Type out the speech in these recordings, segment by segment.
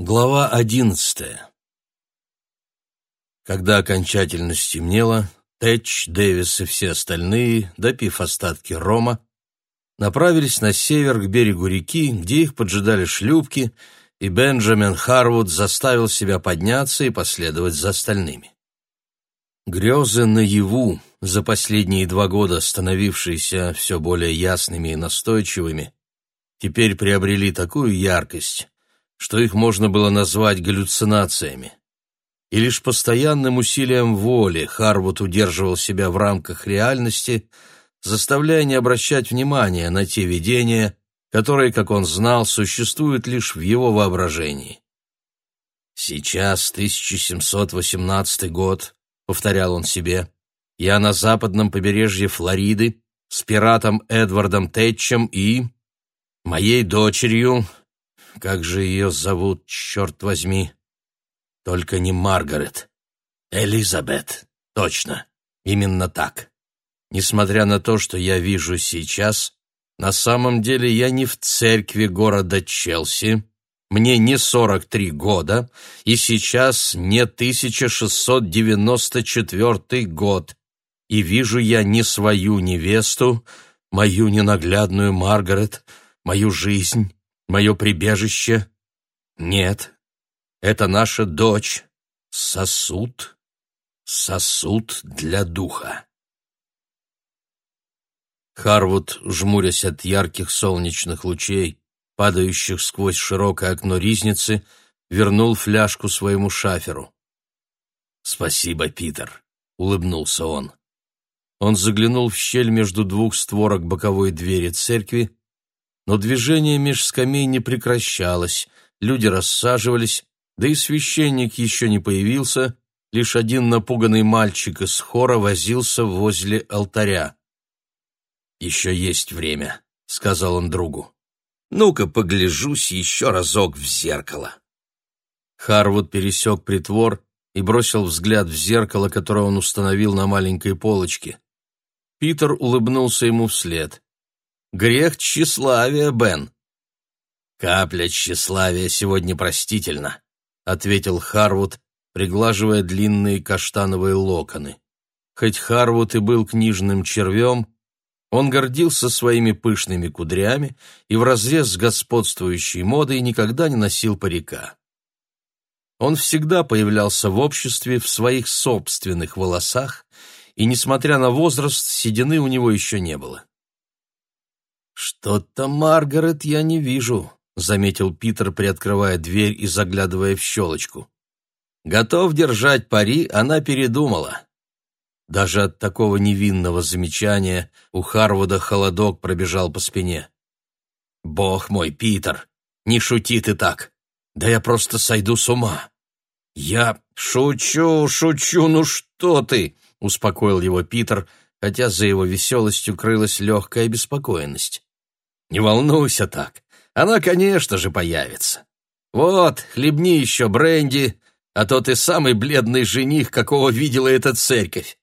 Глава одиннадцатая Когда окончательно стемнело, Тэтч, Дэвис и все остальные, допив остатки рома, направились на север к берегу реки, где их поджидали шлюпки, и Бенджамин Харвуд заставил себя подняться и последовать за остальными. Грезы наяву, за последние два года становившиеся все более ясными и настойчивыми, теперь приобрели такую яркость, что их можно было назвать галлюцинациями. И лишь постоянным усилием воли Харвуд удерживал себя в рамках реальности, заставляя не обращать внимания на те видения, которые, как он знал, существуют лишь в его воображении. «Сейчас 1718 год», — повторял он себе, — «я на западном побережье Флориды с пиратом Эдвардом Тэтчем и моей дочерью, как же ее зовут, черт возьми? Только не Маргарет. Элизабет. Точно. Именно так. Несмотря на то, что я вижу сейчас, на самом деле я не в церкви города Челси, мне не 43 года, и сейчас не 1694 год, и вижу я не свою невесту, мою ненаглядную Маргарет, мою жизнь, мое прибежище? Нет, это наша дочь, сосуд, сосуд для духа. Харвуд, жмурясь от ярких солнечных лучей, падающих сквозь широкое окно ризницы, вернул фляжку своему шаферу. «Спасибо, Питер», — улыбнулся он. Он заглянул в щель между двух створок боковой двери церкви но движение меж скамей не прекращалось, люди рассаживались, да и священник еще не появился, лишь один напуганный мальчик из хора возился возле алтаря. «Еще есть время», — сказал он другу. «Ну-ка, погляжусь еще разок в зеркало». Харвуд пересек притвор и бросил взгляд в зеркало, которое он установил на маленькой полочке. Питер улыбнулся ему вслед. Грех тщеславия, Бен. Капля тщеславия сегодня простительна, ответил Харвуд, приглаживая длинные каштановые локоны. Хоть Харвуд и был книжным червем, он гордился своими пышными кудрями и вразрез с господствующей модой никогда не носил парика. Он всегда появлялся в обществе в своих собственных волосах, и, несмотря на возраст, седины у него еще не было. «Что-то Маргарет я не вижу», — заметил Питер, приоткрывая дверь и заглядывая в щелочку. «Готов держать пари, она передумала». Даже от такого невинного замечания у Харвуда холодок пробежал по спине. «Бог мой, Питер, не шути ты так! Да я просто сойду с ума!» «Я шучу, шучу, ну что ты!» — успокоил его Питер, хотя за его веселостью крылась легкая беспокойность. Не волнуйся так. Она, конечно же, появится. Вот, хлебни еще бренди, а то ты самый бледный жених, какого видела эта церковь.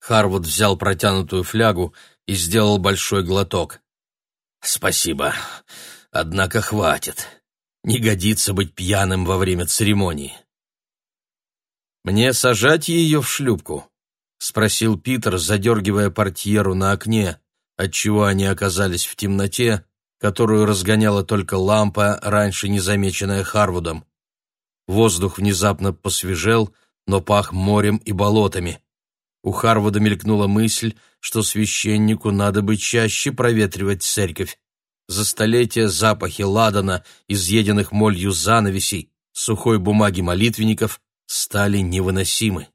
Харвуд взял протянутую флягу и сделал большой глоток. Спасибо. Однако хватит. Не годится быть пьяным во время церемонии. Мне сажать ее в шлюпку? спросил Питер, задергивая портьеру на окне, отчего они оказались в темноте, которую разгоняла только лампа, раньше незамеченная Харвудом. Воздух внезапно посвежел, но пах морем и болотами. У Харвуда мелькнула мысль, что священнику надо бы чаще проветривать церковь. За столетия запахи ладана, изъеденных молью занавесей, сухой бумаги молитвенников стали невыносимы.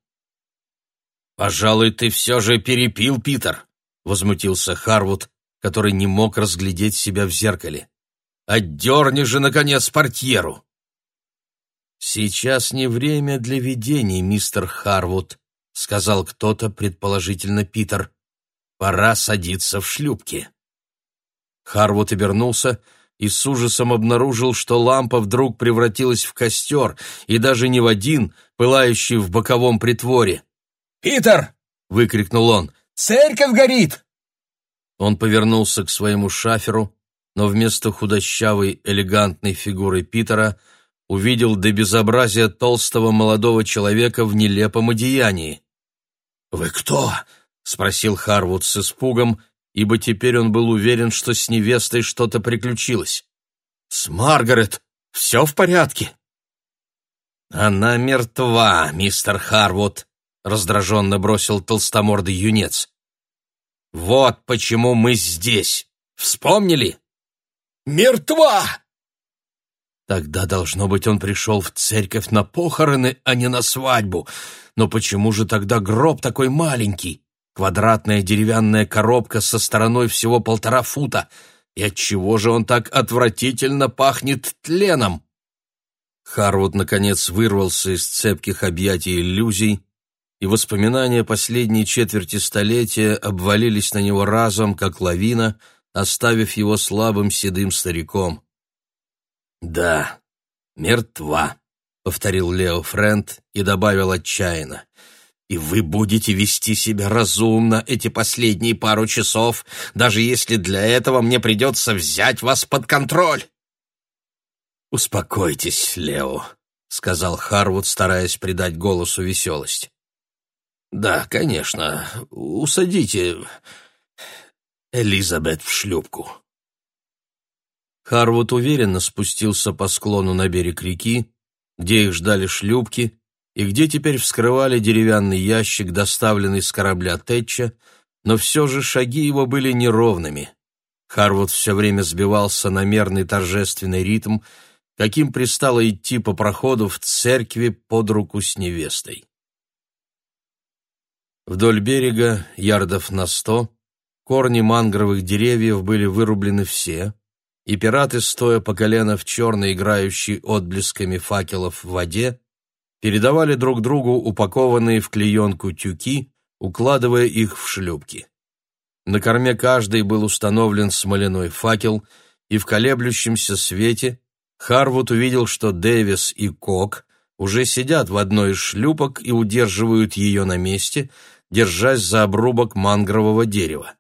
«Пожалуй, ты все же перепил, Питер», возмутился Харвуд, который не мог разглядеть себя в зеркале. «Отдерни же, наконец, портьеру!» «Сейчас не время для видений, мистер Харвуд», — сказал кто-то, предположительно Питер. «Пора садиться в шлюпки». Харвуд обернулся и с ужасом обнаружил, что лампа вдруг превратилась в костер, и даже не в один, пылающий в боковом притворе. «Питер!» — выкрикнул он. Церковь горит!» Он повернулся к своему шаферу, но вместо худощавой, элегантной фигуры Питера увидел до безобразия толстого молодого человека в нелепом одеянии. «Вы кто?» — спросил Харвуд с испугом, ибо теперь он был уверен, что с невестой что-то приключилось. «С Маргарет все в порядке?» «Она мертва, мистер Харвуд», — раздраженно бросил толстомордый юнец. «Вот почему мы здесь. Вспомнили?» «Мертва!» Тогда, должно быть, он пришел в церковь на похороны, а не на свадьбу. Но почему же тогда гроб такой маленький? Квадратная деревянная коробка со стороной всего полтора фута. И отчего же он так отвратительно пахнет тленом? Харвуд, наконец, вырвался из цепких объятий иллюзий, и воспоминания последней четверти столетия обвалились на него разом, как лавина, оставив его слабым седым стариком. «Да, мертва», — повторил Лео Френд и добавил отчаянно. «И вы будете вести себя разумно эти последние пару часов, даже если для этого мне придется взять вас под контроль». «Успокойтесь, Лео», — сказал Харвуд, стараясь придать голосу веселость. «Да, конечно, усадите Элизабет в шлюпку». Харвуд уверенно спустился по склону на берег реки, где их ждали шлюпки и где теперь вскрывали деревянный ящик, доставленный с корабля Тетча, но все же шаги его были неровными. Харвуд все время сбивался на мерный торжественный ритм, каким пристало идти по проходу в церкви под руку с невестой. Вдоль берега, ярдов на сто, корни мангровых деревьев были вырублены все — и пираты, стоя по колено в черной, играющей отблесками факелов в воде, передавали друг другу упакованные в клеенку тюки, укладывая их в шлюпки. На корме каждый был установлен смоляной факел, и в колеблющемся свете Харвуд увидел, что Дэвис и Кок уже сидят в одной из шлюпок и удерживают ее на месте, держась за обрубок мангрового дерева.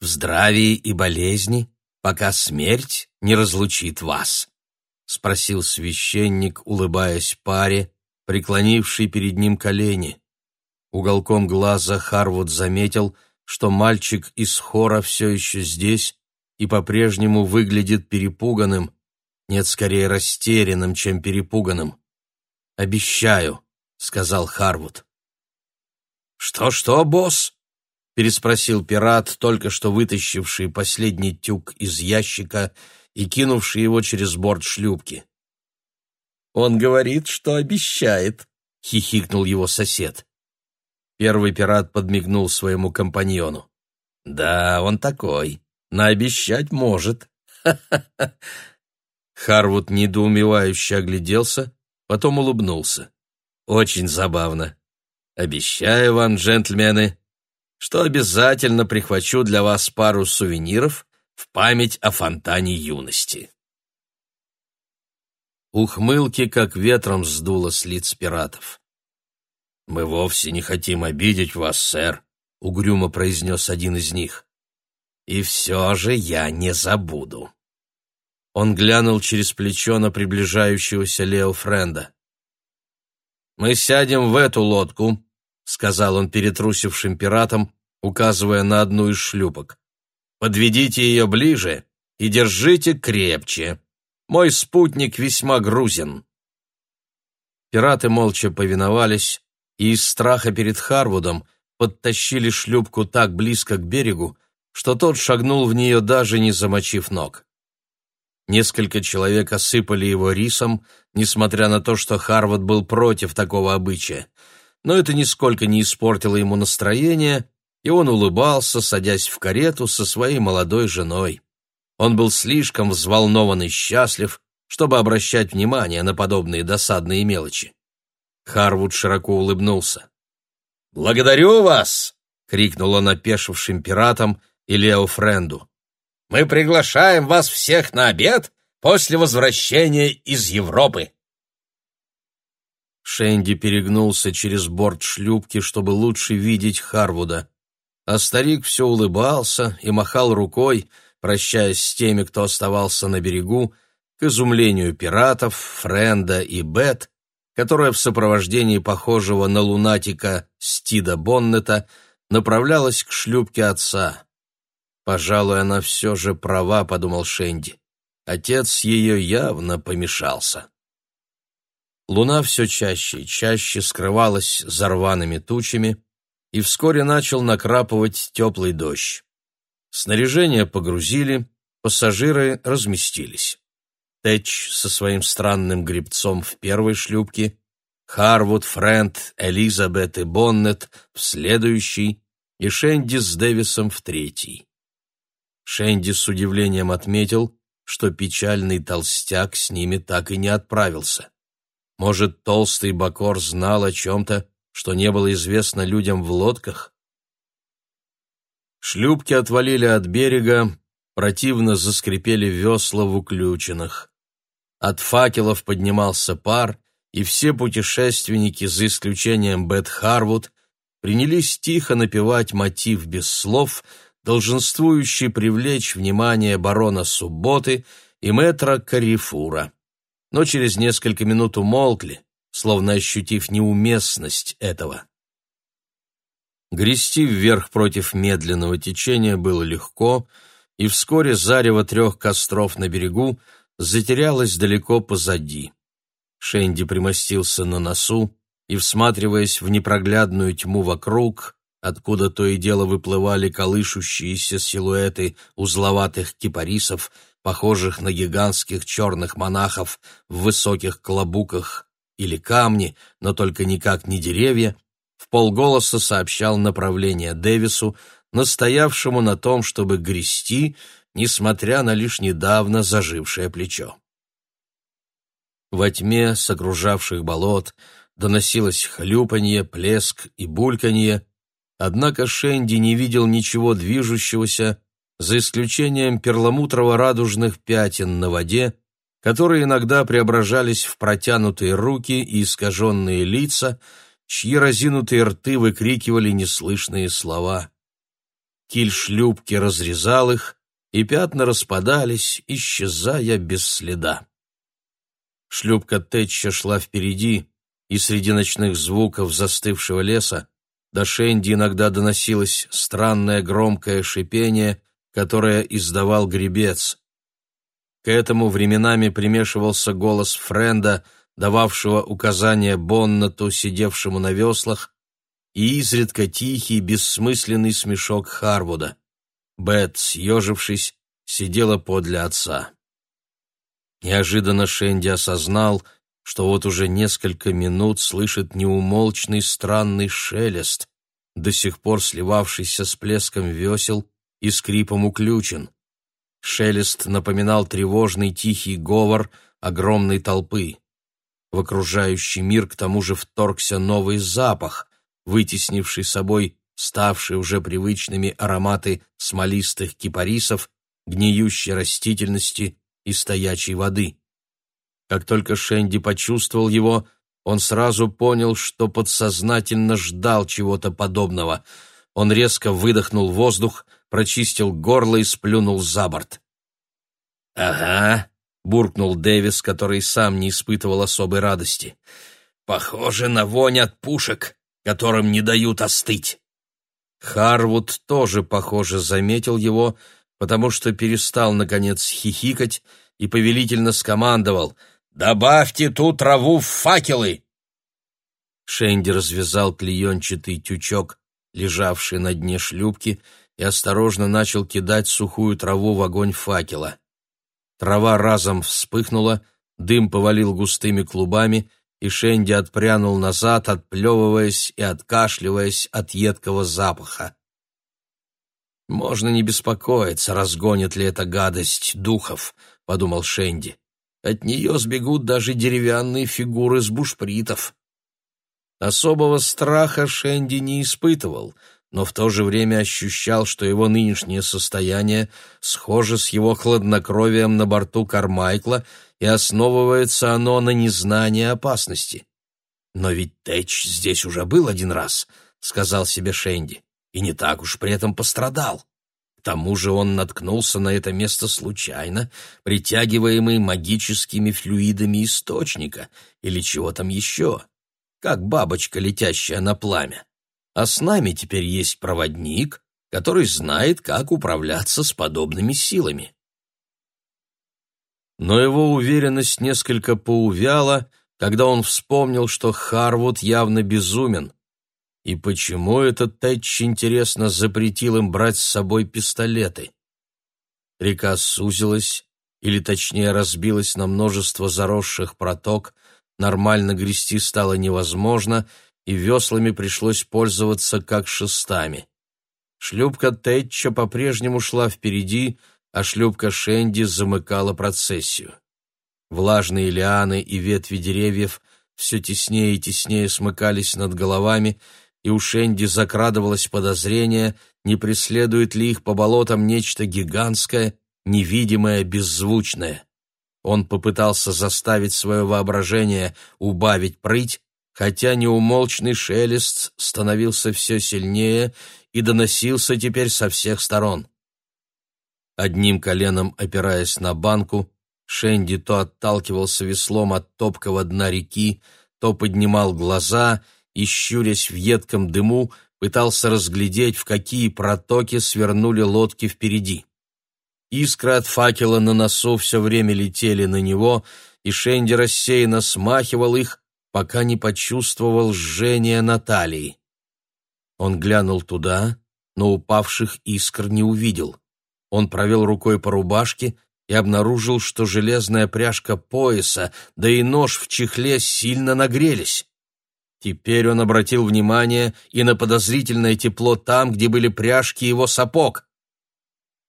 В здравии и болезни пока смерть не разлучит вас?» — спросил священник, улыбаясь паре, преклонившей перед ним колени. Уголком глаза Харвуд заметил, что мальчик из хора все еще здесь и по-прежнему выглядит перепуганным, нет, скорее растерянным, чем перепуганным. «Обещаю», — сказал Харвуд. «Что-что, босс?» переспросил пират, только что вытащивший последний тюк из ящика и кинувший его через борт шлюпки. «Он говорит, что обещает», — хихикнул его сосед. Первый пират подмигнул своему компаньону. «Да, он такой. Наобещать может». Харвуд недоумевающе огляделся, потом улыбнулся. «Очень забавно. Обещаю вам, джентльмены, что обязательно прихвачу для вас пару сувениров в память о фонтане юности. Ухмылки как ветром сдуло с лиц пиратов. «Мы вовсе не хотим обидеть вас, сэр», — угрюмо произнес один из них. «И все же я не забуду». Он глянул через плечо на приближающегося Лео Френда. «Мы сядем в эту лодку», — сказал он перетрусившим пиратам, указывая на одну из шлюпок. «Подведите ее ближе и держите крепче. Мой спутник весьма грузен». Пираты молча повиновались и из страха перед Харвудом подтащили шлюпку так близко к берегу, что тот шагнул в нее, даже не замочив ног. Несколько человек осыпали его рисом, несмотря на то, что Харвуд был против такого обычая но это нисколько не испортило ему настроение, и он улыбался, садясь в карету со своей молодой женой. Он был слишком взволнован и счастлив, чтобы обращать внимание на подобные досадные мелочи. Харвуд широко улыбнулся. «Благодарю вас!» — крикнул он опешившим пиратам и Лео Френду. «Мы приглашаем вас всех на обед после возвращения из Европы!» Шенди перегнулся через борт шлюпки, чтобы лучше видеть Харвуда. А старик все улыбался и махал рукой, прощаясь с теми, кто оставался на берегу, К изумлению пиратов, Френда и Бет, которая в сопровождении похожего на лунатика Стида Боннета направлялась к шлюпке отца. «Пожалуй, она все же права», — подумал Шенди. Отец ее явно помешался. Луна все чаще и чаще скрывалась за рваными тучами, и вскоре начал накрапывать теплый дождь. Снаряжение погрузили, пассажиры разместились. Тэтч со своим странным гребцом в первой шлюпке, Харвуд, Фрэнд, Элизабет и Боннет в следующей и Шенди с Дэвисом в третьей. Шенди с удивлением отметил, что печальный толстяк с ними так и не отправился. Может, толстый Бакор знал о чем-то, что не было известно людям в лодках? Шлюпки отвалили от берега, противно заскрипели весла в уключенных. От факелов поднимался пар, и все путешественники, за исключением Бет Харвуд, принялись тихо напевать мотив без слов, долженствующий привлечь внимание барона Субботы и мэтра Карифура. Но через несколько минут умолкли, словно ощутив неуместность этого. Грести вверх против медленного течения было легко, и вскоре зарево трех костров на берегу затерялось далеко позади. Шенди примостился на носу и, всматриваясь в непроглядную тьму вокруг, откуда то и дело выплывали колышущиеся силуэты узловатых кипарисов, похожих на гигантских черных монахов в высоких клобуках, или камни, но только никак не деревья, в полголоса сообщал направление Дэвису, настоявшему на том, чтобы грести, несмотря на лишь недавно зажившее плечо. Во тьме с окружавших болот доносилось хлюпанье, плеск и бульканье, однако Шенди не видел ничего движущегося, за исключением перламутрово-радужных пятен на воде, которые иногда преображались в протянутые руки и искаженные лица, чьи разинутые рты выкрикивали неслышные слова. Киль шлюпки разрезал их, и пятна распадались, исчезая без следа. Шлюпка Тэтча шла впереди, и среди ночных звуков застывшего леса до Шенди иногда доносилось странное громкое шипение, которое издавал гребец. К этому временами примешивался голос Френда, дававшего указания Боннату, сидевшему на веслах, и изредка тихий, бессмысленный смешок Харвуда. Бет, съежившись, сидела подле отца. Неожиданно Шенди осознал, что вот уже несколько минут слышит неумолчный странный шелест, до сих пор сливавшийся с плеском весел и скрипом уключен. Шелест напоминал тревожный тихий говор огромной толпы. В окружающий мир к тому же вторгся новый запах, вытеснивший собой ставшие уже привычными ароматы смолистых кипарисов, гниющей растительности и стоячей воды. Как только Шенди почувствовал его, он сразу понял, что подсознательно ждал чего-то подобного. Он резко выдохнул воздух, прочистил горло и сплюнул за борт. «Ага», — буркнул Дэвис, который сам не испытывал особой радости. «Похоже на вонь от пушек, которым не дают остыть». Харвуд тоже, похоже, заметил его, потому что перестал, наконец, хихикать и повелительно скомандовал «Добавьте ту траву в факелы!» Шенди развязал клеенчатый тючок, лежавший на дне шлюпки, и осторожно начал кидать сухую траву в огонь факела. Трава разом вспыхнула, дым повалил густыми клубами, и Шенди отпрянул назад, отплевываясь и откашливаясь от едкого запаха. «Можно не беспокоиться, разгонит ли эта гадость духов», — подумал Шенди. «От нее сбегут даже деревянные фигуры с бушпритов». Особого страха Шенди не испытывал — но в то же время ощущал, что его нынешнее состояние схоже с его хладнокровием на борту Кармайкла, и основывается оно на незнании опасности. «Но ведь Тэч здесь уже был один раз», — сказал себе Шенди, — «и не так уж при этом пострадал. К тому же он наткнулся на это место случайно, притягиваемый магическими флюидами источника или чего там еще, как бабочка, летящая на пламя. А с нами теперь есть проводник, который знает, как управляться с подобными силами. Но его уверенность несколько поувяла, когда он вспомнил, что Харвуд явно безумен. И почему этот Тэтч, интересно, запретил им брать с собой пистолеты? Река сузилась, или точнее разбилась на множество заросших проток, нормально грести стало невозможно, и веслами пришлось пользоваться как шестами. Шлюпка Тэтча по-прежнему шла впереди, а шлюпка Шенди замыкала процессию. Влажные лианы и ветви деревьев все теснее и теснее смыкались над головами, и у Шенди закрадывалось подозрение, не преследует ли их по болотам нечто гигантское, невидимое, беззвучное. Он попытался заставить свое воображение убавить прыть, хотя неумолчный шелест становился все сильнее и доносился теперь со всех сторон. Одним коленом опираясь на банку, Шенди то отталкивался веслом от топкого дна реки, то поднимал глаза и, щурясь в едком дыму, пытался разглядеть, в какие протоки свернули лодки впереди. Искры от факела на носу все время летели на него, и Шенди рассеянно смахивал их, пока не почувствовал жжение на талии. Он глянул туда, но упавших искр не увидел. Он провел рукой по рубашке и обнаружил, что железная пряжка пояса, да и нож в чехле сильно нагрелись. Теперь он обратил внимание и на подозрительное тепло там, где были пряжки его сапог.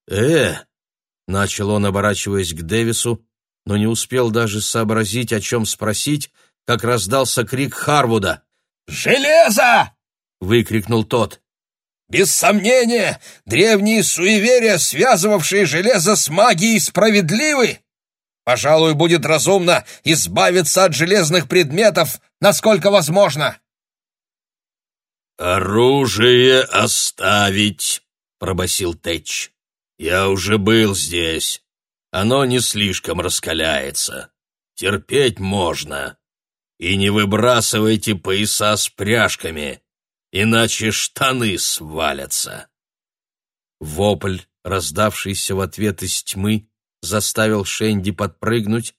«Э!» — начал он, оборачиваясь к Дэвису, но не успел даже сообразить, о чем спросить, как раздался крик Харвуда. «Железо!» — выкрикнул тот. «Без сомнения, древние суеверия, связывавшие железо с магией, справедливы. Пожалуй, будет разумно избавиться от железных предметов, насколько возможно». «Оружие оставить», — пробасил Тэтч. «Я уже был здесь. Оно не слишком раскаляется. Терпеть можно. И не выбрасывайте пояса с пряжками иначе штаны свалятся. Вопль, раздавшийся в ответ из тьмы, заставил Шенди подпрыгнуть,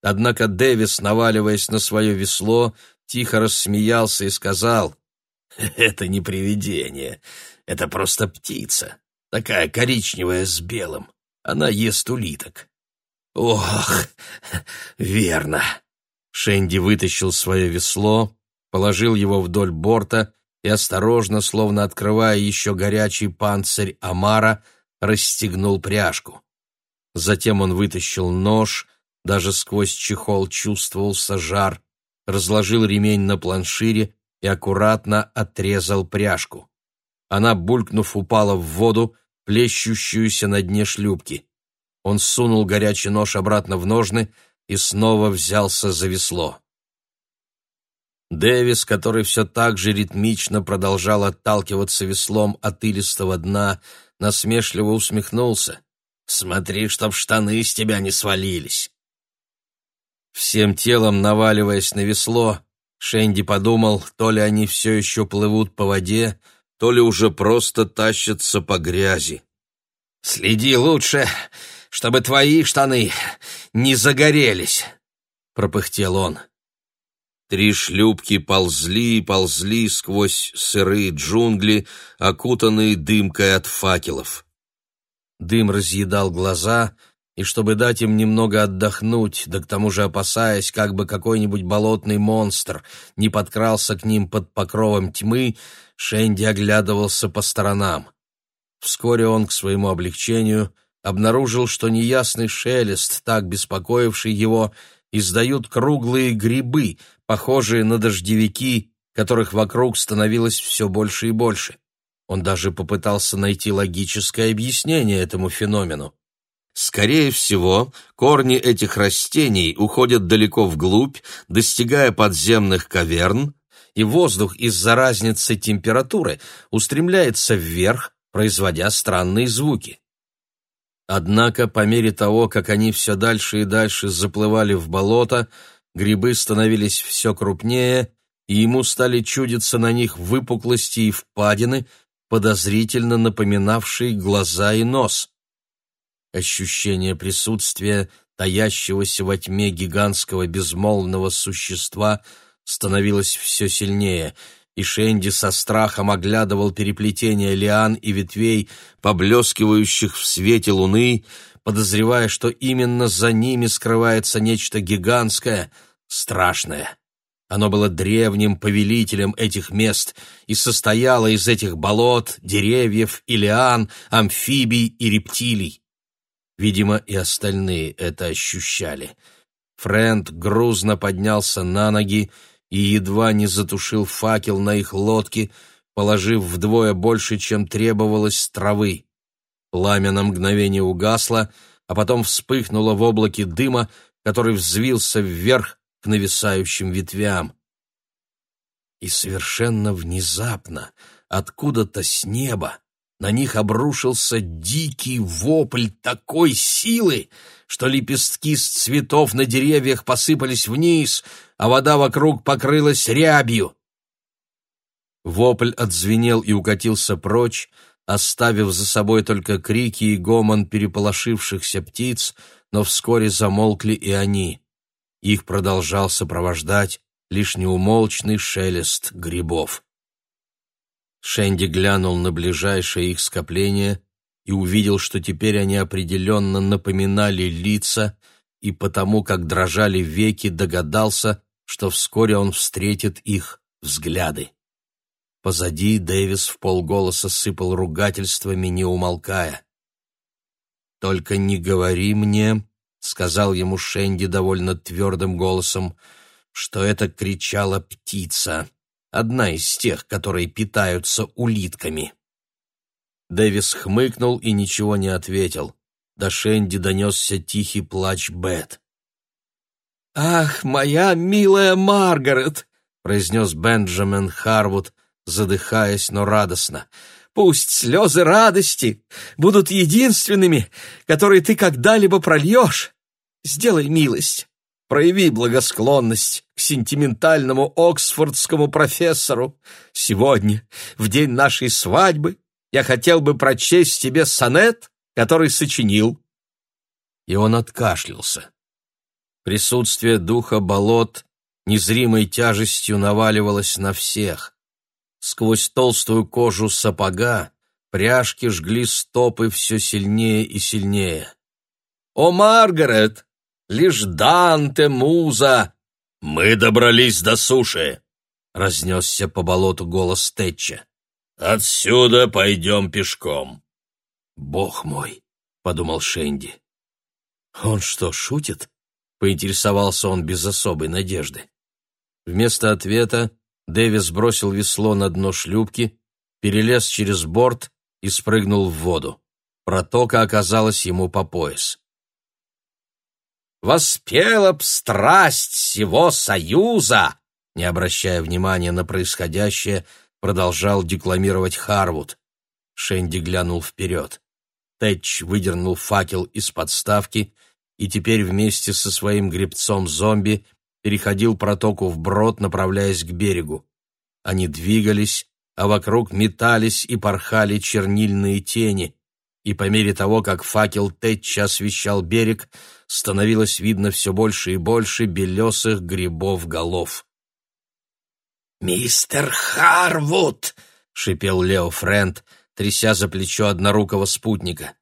однако Дэвис, наваливаясь на свое весло, тихо рассмеялся и сказал, «Это не привидение, это просто птица, такая коричневая с белым, она ест улиток». «Ох, верно!» Шенди вытащил свое весло, положил его вдоль борта и осторожно, словно открывая еще горячий панцирь Амара, расстегнул пряжку. Затем он вытащил нож, даже сквозь чехол чувствовался жар, разложил ремень на планшире и аккуратно отрезал пряжку. Она, булькнув, упала в воду, плещущуюся на дне шлюпки. Он сунул горячий нож обратно в ножны и снова взялся за весло. Дэвис, который все так же ритмично продолжал отталкиваться веслом от илистого дна, насмешливо усмехнулся. «Смотри, чтоб штаны с тебя не свалились!» Всем телом наваливаясь на весло, Шенди подумал, то ли они все еще плывут по воде, то ли уже просто тащатся по грязи. «Следи лучше, чтобы твои штаны не загорелись!» — пропыхтел он. Три шлюпки ползли и ползли сквозь сырые джунгли, окутанные дымкой от факелов. Дым разъедал глаза, и чтобы дать им немного отдохнуть, да к тому же опасаясь, как бы какой-нибудь болотный монстр не подкрался к ним под покровом тьмы, Шенди оглядывался по сторонам. Вскоре он, к своему облегчению, обнаружил, что неясный шелест, так беспокоивший его, издают круглые грибы, похожие на дождевики, которых вокруг становилось все больше и больше. Он даже попытался найти логическое объяснение этому феномену. Скорее всего, корни этих растений уходят далеко вглубь, достигая подземных каверн, и воздух из-за разницы температуры устремляется вверх, производя странные звуки. Однако по мере того, как они все дальше и дальше заплывали в болото, грибы становились все крупнее, и ему стали чудиться на них выпуклости и впадины, подозрительно напоминавшие глаза и нос. Ощущение присутствия, таящегося во тьме гигантского безмолвного существа, становилось все сильнее — и Шенди со страхом оглядывал переплетение лиан и ветвей, поблескивающих в свете луны, подозревая, что именно за ними скрывается нечто гигантское, страшное. Оно было древним повелителем этих мест и состояло из этих болот, деревьев и лиан, амфибий и рептилий. Видимо, и остальные это ощущали. Фрэнд грузно поднялся на ноги и едва не затушил факел на их лодке, положив вдвое больше, чем требовалось, травы. Пламя на мгновение угасло, а потом вспыхнуло в облаке дыма, который взвился вверх к нависающим ветвям. И совершенно внезапно, откуда-то с неба, на них обрушился дикий вопль такой силы, что лепестки с цветов на деревьях посыпались вниз, а вода вокруг покрылась рябью. Вопль отзвенел и укатился прочь, оставив за собой только крики и гомон переполошившихся птиц, но вскоре замолкли и они. Их продолжал сопровождать лишь неумолчный шелест грибов. Шенди глянул на ближайшее их скопление и увидел, что теперь они определенно напоминали лица, и потому, как дрожали веки, догадался, что вскоре он встретит их взгляды. Позади Дэвис в полголоса сыпал ругательствами, не умолкая. «Только не говори мне», — сказал ему Шенди довольно твердым голосом, — «что это кричала птица, одна из тех, которые питаются улитками». Дэвис хмыкнул и ничего не ответил. До Шенди донесся тихий плач Бет. «Ах, моя милая Маргарет!» — произнес Бенджамин Харвуд, задыхаясь, но радостно. «Пусть слезы радости будут единственными, которые ты когда-либо прольешь. Сделай милость, прояви благосклонность к сентиментальному оксфордскому профессору. Сегодня, в день нашей свадьбы, я хотел бы прочесть тебе сонет, который сочинил». И он откашлялся. Присутствие духа болот незримой тяжестью наваливалось на всех. Сквозь толстую кожу сапога пряжки жгли стопы все сильнее и сильнее. «О, Маргарет! Лишь Данте, муза! Мы добрались до суши!» — разнесся по болоту голос Тэтча. «Отсюда пойдем пешком». «Бог мой!» — подумал Шенди. «Он что, шутит?» поинтересовался он без особой надежды. Вместо ответа Дэвис бросил весло на дно шлюпки, перелез через борт и спрыгнул в воду. Протока оказалась ему по пояс. «Воспела б страсть всего союза!» Не обращая внимания на происходящее, продолжал декламировать Харвуд. Шенди глянул вперед. Тэтч выдернул факел из подставки и теперь вместе со своим гребцом-зомби переходил протоку вброд, направляясь к берегу. Они двигались, а вокруг метались и порхали чернильные тени, и по мере того, как факел Тэтча освещал берег, становилось видно все больше и больше белесых грибов голов. «Мистер Харвуд!» — шипел Лео Фрэнд, тряся за плечо однорукого спутника.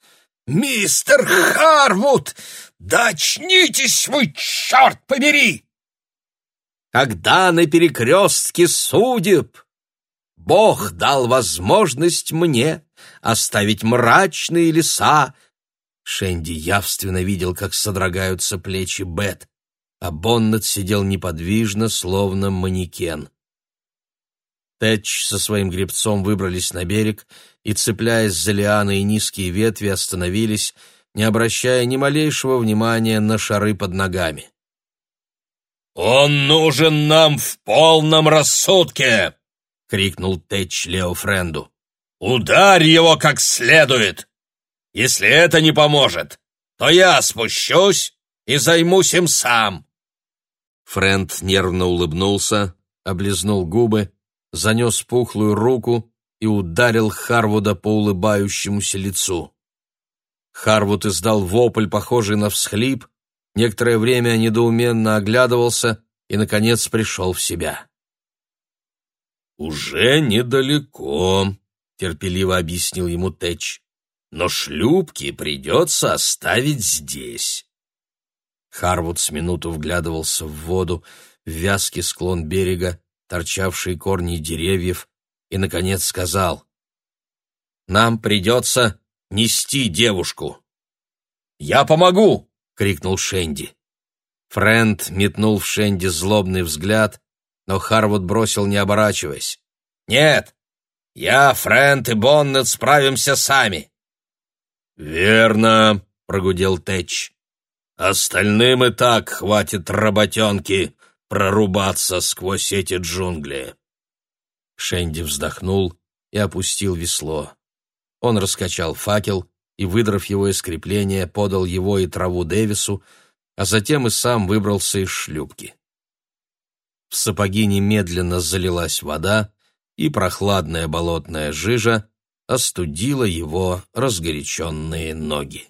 «Мистер Харвуд! Да очнитесь вы, черт побери!» Когда на перекрестке судеб Бог дал возможность мне оставить мрачные леса, Шенди явственно видел, как содрогаются плечи Бет, а Боннет сидел неподвижно, словно манекен. Тэтч со своим гребцом выбрались на берег и, цепляясь за лианы и низкие ветви, остановились, не обращая ни малейшего внимания на шары под ногами. «Он нужен нам в полном рассудке!» — крикнул Тэтч Леофренду. Ударь его как следует! Если это не поможет, то я спущусь и займусь им сам!» Фрэнд нервно улыбнулся, облизнул губы, занес пухлую руку и ударил Харвуда по улыбающемуся лицу. Харвуд издал вопль, похожий на всхлип, некоторое время недоуменно оглядывался и, наконец, пришел в себя. «Уже недалеко», — терпеливо объяснил ему Тэч. «Но шлюпки придется оставить здесь». Харвуд с минуту вглядывался в воду, в вязкий склон берега, торчавшие корни деревьев, и, наконец, сказал, «Нам придется нести девушку». «Я помогу!» — крикнул Шенди. Фрэнд метнул в Шенди злобный взгляд, но Харвуд бросил, не оборачиваясь. «Нет, я, Фрэнд и Боннет справимся сами». «Верно», — прогудел Тэтч. «Остальным и так хватит работенки прорубаться сквозь эти джунгли». Шенди вздохнул и опустил весло. Он раскачал факел и, выдрав его из крепления, подал его и траву Дэвису, а затем и сам выбрался из шлюпки. В сапоги немедленно залилась вода, и прохладная болотная жижа остудила его разгоряченные ноги.